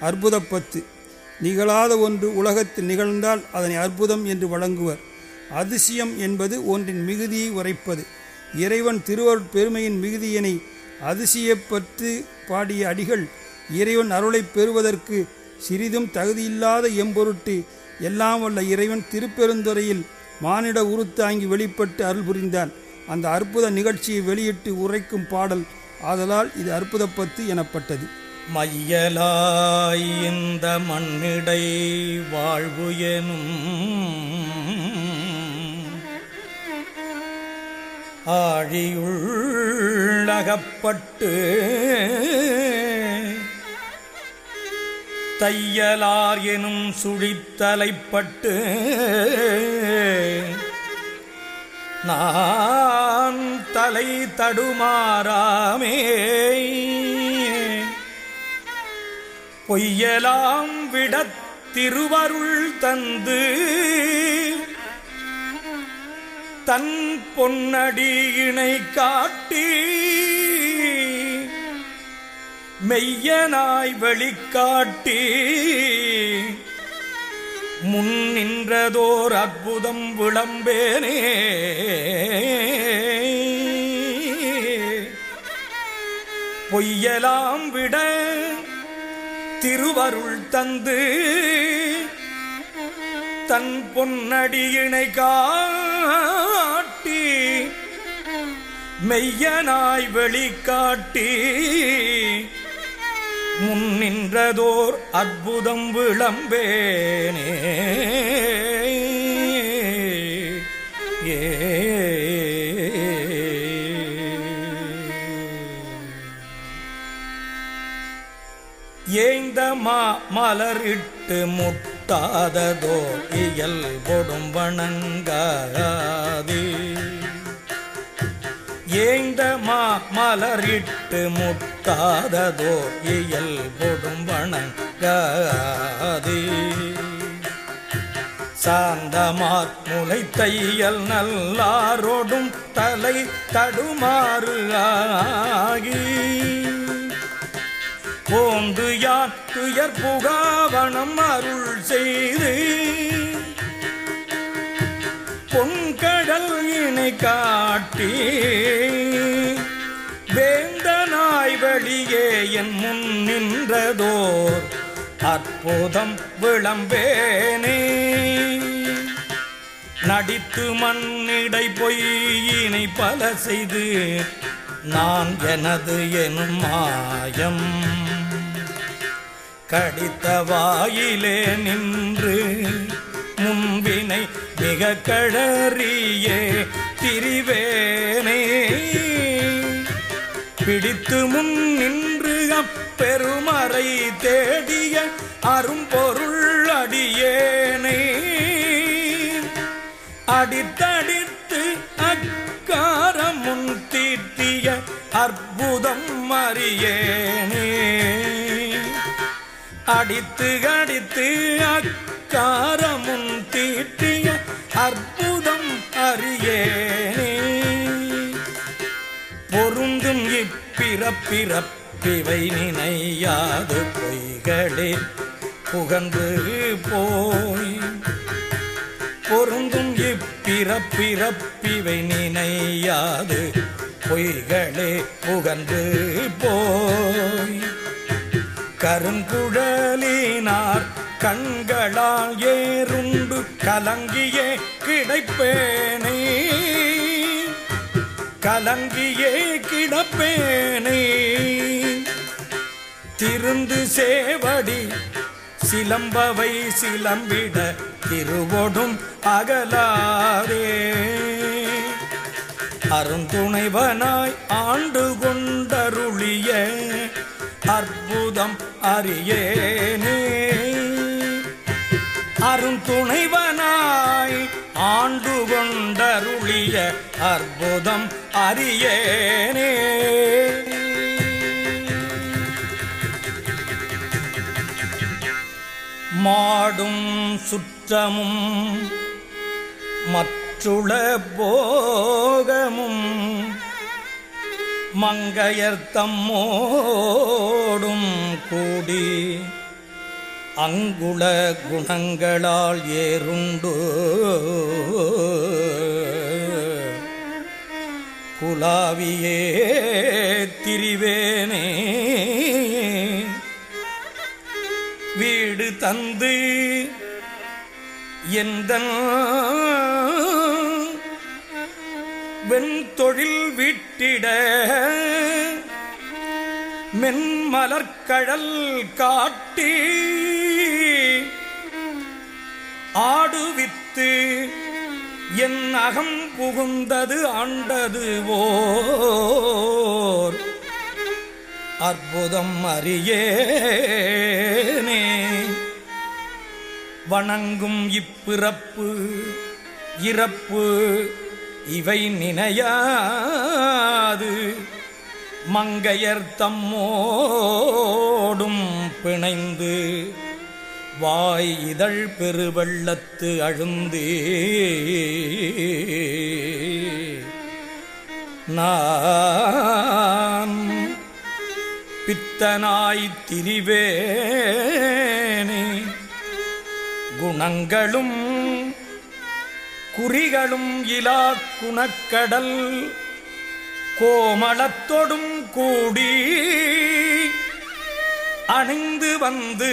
அற்புதப்பத்து. நிகழாத ஒன்று உலகத்தில் நிகழ்ந்தால் அதனை அற்புதம் என்று வழங்குவர். அதிசயம் என்பது ஒன்றின் மிகுதியை உரைப்பது. இறைவன் திருவருட் பெருமையின் மிகுதியினை அதிசயப்பட்டு பாடிய அடிகள் இறைவன் அருளைப் பெறுவதற்கு சிறிதும் தகுதியில்லாத எம்பொருட்டு எல்லாம் வல்ல இறைவன் திருப்பெருந்துறையில் மானிட உருத்தாங்கி வெளிப்பட்டு அருள் புரிந்தான். அந்த அற்புத நிகழ்ச்சியை வெளியிட்டு உரைக்கும் பாடல் ஆதலால் இது அற்புதப்பத்து எனப்பட்டது. மையலாய் இந்த மண்ணிடை வாழ்வு எனும் ஆழியுள்ளகப்பட்டு தையலார் எனும் சுழித்தலைப்பட்டு நான் தலை தடுமாறாமே பொய்யலாம் விடத் திருவருள் தந்து தன் பொன்னடியினை காட்டி மெய்யனாய் வெளிக்காட்டி முன் நின்றதோர் அற்புதம் விளம்பேனே. பொய்யலாம் விட திருவருள் தந்து தன் பொன்னடியினை காட்டி மெய்யனாய் வெளிக்காட்டி முன் நின்றதோர் அற்புதம் விளம்பேனே. இந்த மா மலரிட்டு முட்டாததோ இயல் பொடும் வணங்காது. ஏந்த மா மலரிட்டு முட்டாததோ இயல் பொடும் வணங்காது. சாந்தமார் முளை தையல் நல்லாரோடும் தலை தடுமாறு ஆகி. போந்து யான் துயர் புகாவனம் அருள் செய்து பொங்கடல் இணை காட்டி வேந்தனாய் வழியே என் முன் நின்றதோர் அற்புதம் விளம்பேனே. நடித்து மண்ணிடை பொய்யினை பல செய்து நான் எனது எனும் மாயம். கடித்த வாயிலே நின்று முன்பினை மிக கழறியே திரிவேனே. பிடித்து முன் நின்று அப்பெருமறை தேடிய அரும்பொருள் அடியேனே. அடித்தடித்து அக்காரம் முன் தீட்டிய அற்புதம் அறியேன். அடித்து அடித்து அக்காரமும் தீட்டிய அற்புதம் அறியேனே. பொருந்தும் இப்பிறப்பிறப்பிவை நினையாது பொய்களே. புகந்து போய் பொருந்தும் இப்பிறப்பிறப்பிவை நினையாது பொய்களே. புகந்து போய் கருங்குழலினார் கண்களால் ஏறுண்டு கலங்கியே கிடைப்பேனே. கலங்கியே கிடப்பேனே. திருந்து சேவடி சிலம்பவை சிலம்பிட திருவோடும் அகலாரே அருந்துணைவனாய் ஆண்டு கொண்டருளிய அற்ப அற்புதம் அறியேனே. அருந்துணைவனாய் ஆண்டு கொண்டருளிய அற்புதம் அறியேனே. மாடும் சுற்றமும் மற்றுள போகமும் மங்கையர்த்தம்மோடும் கூடி அங்குள குணங்களால் ஏறுண்டு குலாவியே திரிவேனே. வீடு தந்து எந்த வெண்தொழில் விட்டிட மென்மலர்கழல் காட்டி ஆடுவித்து என் அகம் புகுந்தது ஆண்டது ஓர் அற்புதம் அறியேனே. வணங்கும் இப்பிறப்பு இறப்பு இவை நினையாது. மங்கையர் தம்மோடும் பிணைந்து வாய் இதழ் பெருவள்ளத்து அழுந்தே. நான் பித்தனாய் திரிவேனே. குணங்களும் குறிகளும் இலா குணக்கடல் கோமளத்தொடும் கூடி அணிந்து வந்து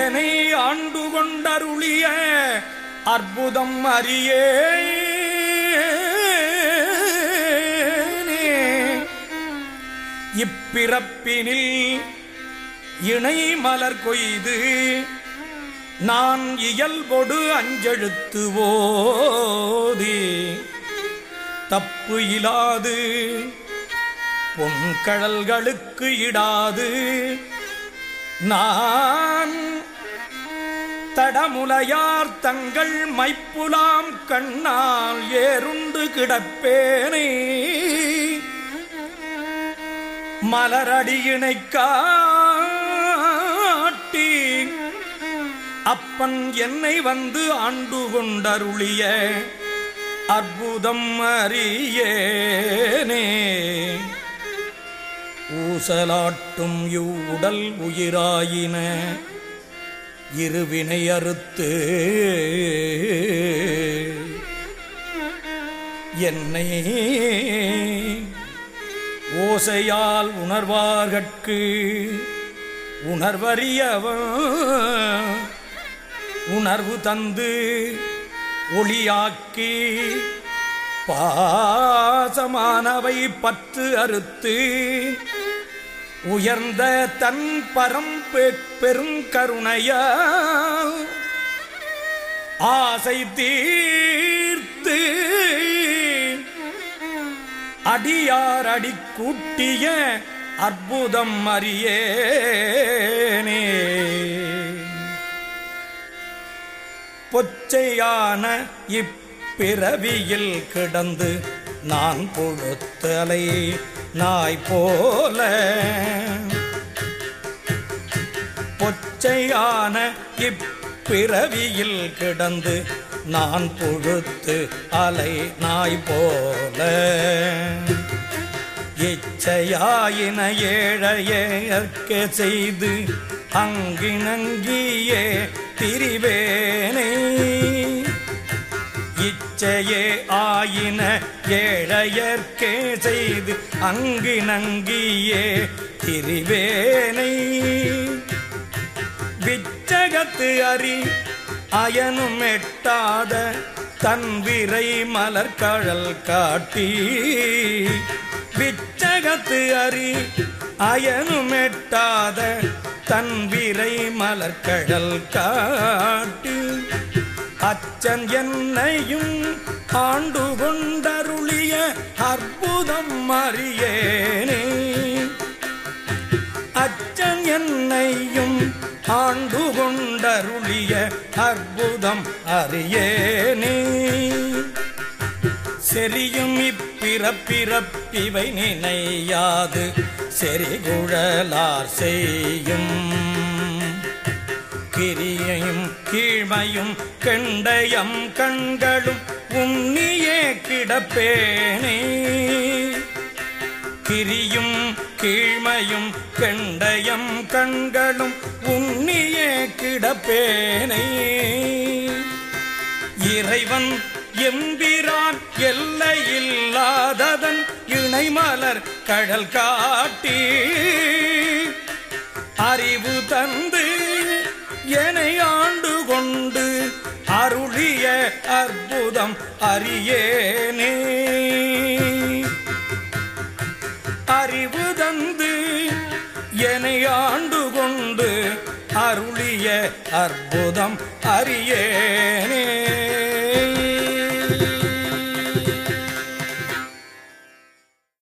என ஆண்டு கொண்டருளிய அற்புதம் அறியே இப்பிறப்பினில் இணை மலர் கொய்து நான் இயல்பொடு அஞ்செழுத்து ஓதி தப்பு இலாது பொன்கழல்களுக்கு இடாது. நான் தடமுலையார் தங்கள் மைப்புலாம் கண்ணால் ஏறுண்டு கிடப்பேனே. மலரடியினைக்கா அப்பன் என்னை வந்து ஆண்டு கொண்டருளிய அற்புதம் அறியேனே. ஊசலாட்டும் இவ்வுடல் உயிராயின இருவினை அறுத்து என்னை ஓசையால் உணர்வார்கட்கு உணர்வறியவன் உணர்வு தந்து ஒளியாக்கி பாசமானவை பற்று அறுத்து உயர்ந்த தன் பரம் பெருங்கருணையா ஆசை தீர்த்து அடியார் அடி கூட்டிய அற்புதம் அறியேனே. பொச்சையான இப்பிறவியில் கிடந்து நான் பொழுத்தலை நாய் போல. பொச்சையான இப்பிறவியில் கிடந்து நான் பொழுத்து அலை நாய் போல. இச்சையாயின ஏழையற்க செய்து அங்கிணங்கியே திரிவேனை இச்சையே ஆயின ஏழையர்க்கே செய்து அங்கு நங்கியே திரிவேனை விச்சகத்து அறி அயனும் எட்டாத தன் விரை மலர்கழல் காட்டி. விச்சகத்து அறி அயனும் எட்டாத தன் விரை மலர்கழல் காட்டி அச்சன் என்னையும் ஆண்டு கொண்டருளிய அற்புதம் அறியேனே. அச்சன் என்னையும் ஆண்டு கொண்டருளிய அற்புதம் அறியேனே. செரியும் இப்ப பிறப்பிறப்பிவை நினையாது. செறிகுழலார் செய்யும். கிரியையும் கீழ்மையும் கெண்டயம் கண்களும் உன்னியே கிடப்பேனே. கிரியும் கீழ்மையும் கெண்டயம் கண்களும் உன்னியே கிடப்பேனே. இறைவன் எம்பிரான் எல்லையில்லாததன் இணைமலர் கடல் காட்டி அறிவு தந்து என்னை ஆண்டு கொண்டு அருளிய அற்புதம் அறியேனே. அறிவு தந்து என்னை ஆண்டு கொண்டு அருளிய அற்புதம் அறியேனே.